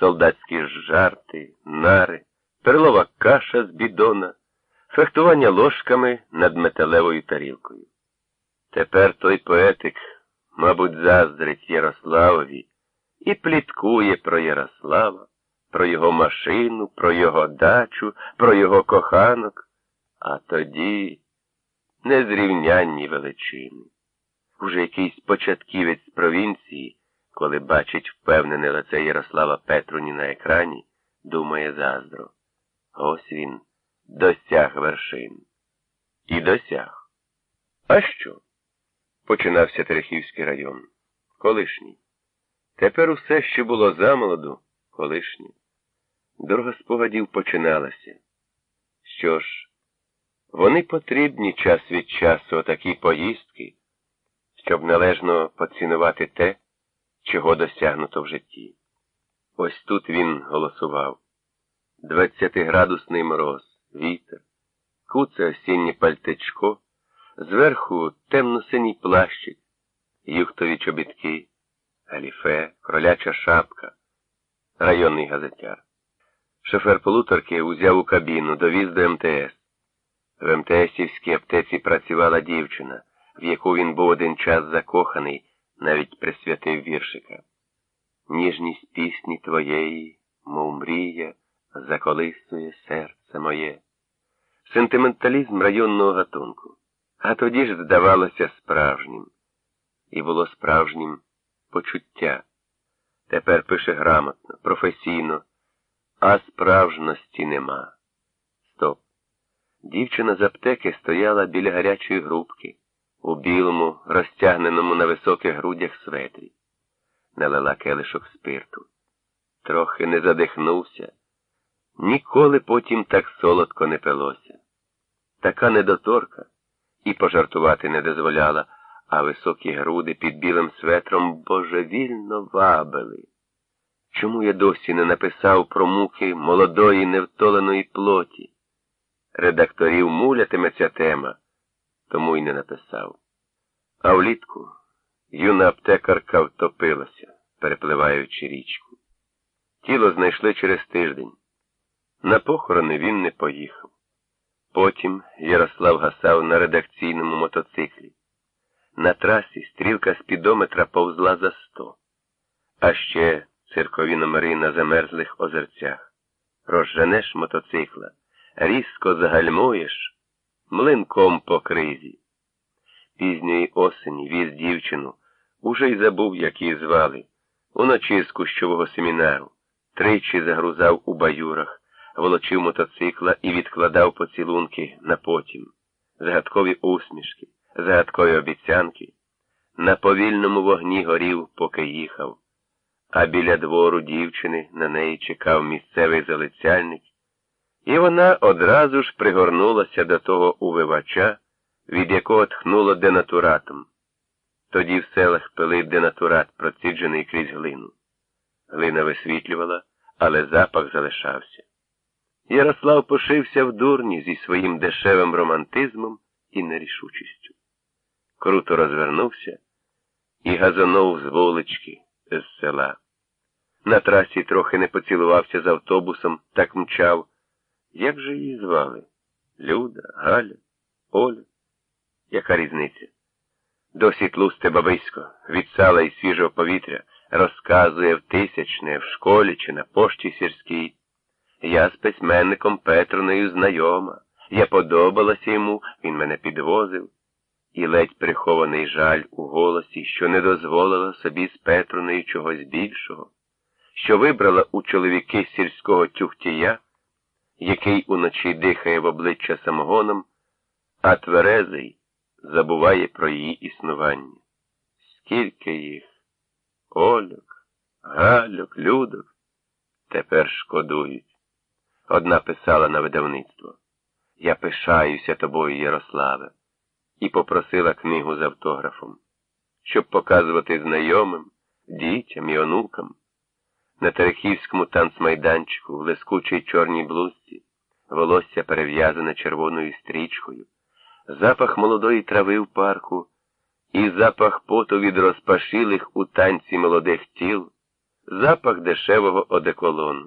солдатські жарти, нари, перлова каша з бідона, фехтування ложками над металевою тарілкою. Тепер той поетик, мабуть, заздрить Ярославові і пліткує про Ярослава, про його машину, про його дачу, про його коханок, а тоді незрівнянні величини. Уже якийсь початківець провінції, коли бачить впевнене лице Ярослава Петруні на екрані, думає заздро. Ось він досяг вершин. І досяг. А що? Починався Терехівський район. Колишній. Тепер усе, що було замолоду, колишнє. Дорога спогадів починалася. Що ж, вони потрібні час від часу такі поїздки, щоб належно поцінувати те, чого досягнуто в житті. Ось тут він голосував. Двадцятиградусний мороз, вітер, куце осіннє пальтечко, зверху темно-синій плащик, юхтові чобітки, галіфе, кроляча шапка, районний газетяр. Шофер полуторки узяв у кабіну, довіз до МТС. В МТСівській аптеці працювала дівчина, в яку він був один час закоханий, навіть присвятив віршика. Ніжність пісні твоєї, мов мрія, заколисує серце моє. Сентименталізм районного гатунку. А тоді ж здавалося справжнім. І було справжнім почуття. Тепер пише грамотно, професійно, а справжності нема. Стоп. Дівчина з аптеки стояла біля гарячої грубки, у білому, розтягненому на високих грудях светрі. Налила келишок спирту. Трохи не задихнувся. Ніколи потім так солодко не пилося. Така недоторка і пожартувати не дозволяла, а високі груди під білим светром божевільно вабили. Чому я досі не написав про муки молодої невтоленої плоті? Редакторів мулятиме ця тема, тому й не написав. А влітку юна аптекарка втопилася, перепливаючи річку. Тіло знайшли через тиждень. На похорони він не поїхав. Потім Ярослав гасав на редакційному мотоциклі. На трасі стрілка спідометра повзла за сто, а ще циркові номери на замерзлих озерцях. Розженеш мотоцикла, різко загальмуєш, млинком по кризі. Пізньої осені віз дівчину, уже й забув, як її звали, уночі з кущового семінару, тричі загрузав у баюрах, волочив мотоцикла і відкладав поцілунки на потім, загадкові усмішки, загадкові обіцянки. На повільному вогні горів, поки їхав, а біля двору дівчини на неї чекав місцевий залицяльник, і вона одразу ж пригорнулася до того увивача, від якого тхнуло денатуратом. Тоді в селах пилив денатурат, проціджений крізь глину. Глина висвітлювала, але запах залишався. Ярослав пошився в дурні зі своїм дешевим романтизмом і нерішучістю. Круто розвернувся і газонув з вулички з села. На трасі трохи не поцілувався з автобусом, так мчав. Як же її звали? Люда, Галя, Оля? Яка різниця? Досі тлусте бабисько, від сала і свіжого повітря, розказує в тисячне, в школі чи на пошті сільській. Я з письменником Петроною знайома. Я подобалася йому, він мене підвозив. І ледь прихований жаль у голосі, що не дозволила собі з Петроною чогось більшого, що вибрала у чоловіки сільського тюхтія, який уночі дихає в обличчя самогоном, а тверезий забуває про її існування. Скільки їх? Ольок, Гальок, Людок тепер шкодують. Одна писала на видавництво. Я пишаюся тобою, Ярославе, і попросила книгу з автографом, щоб показувати знайомим, дітям і онукам. На Терехівському танцмайданчику в лискучій чорній блузці, волосся перев'язане червоною стрічкою, запах молодої трави в парку і запах поту від розпашилих у танці молодих тіл запах дешевого одеколону.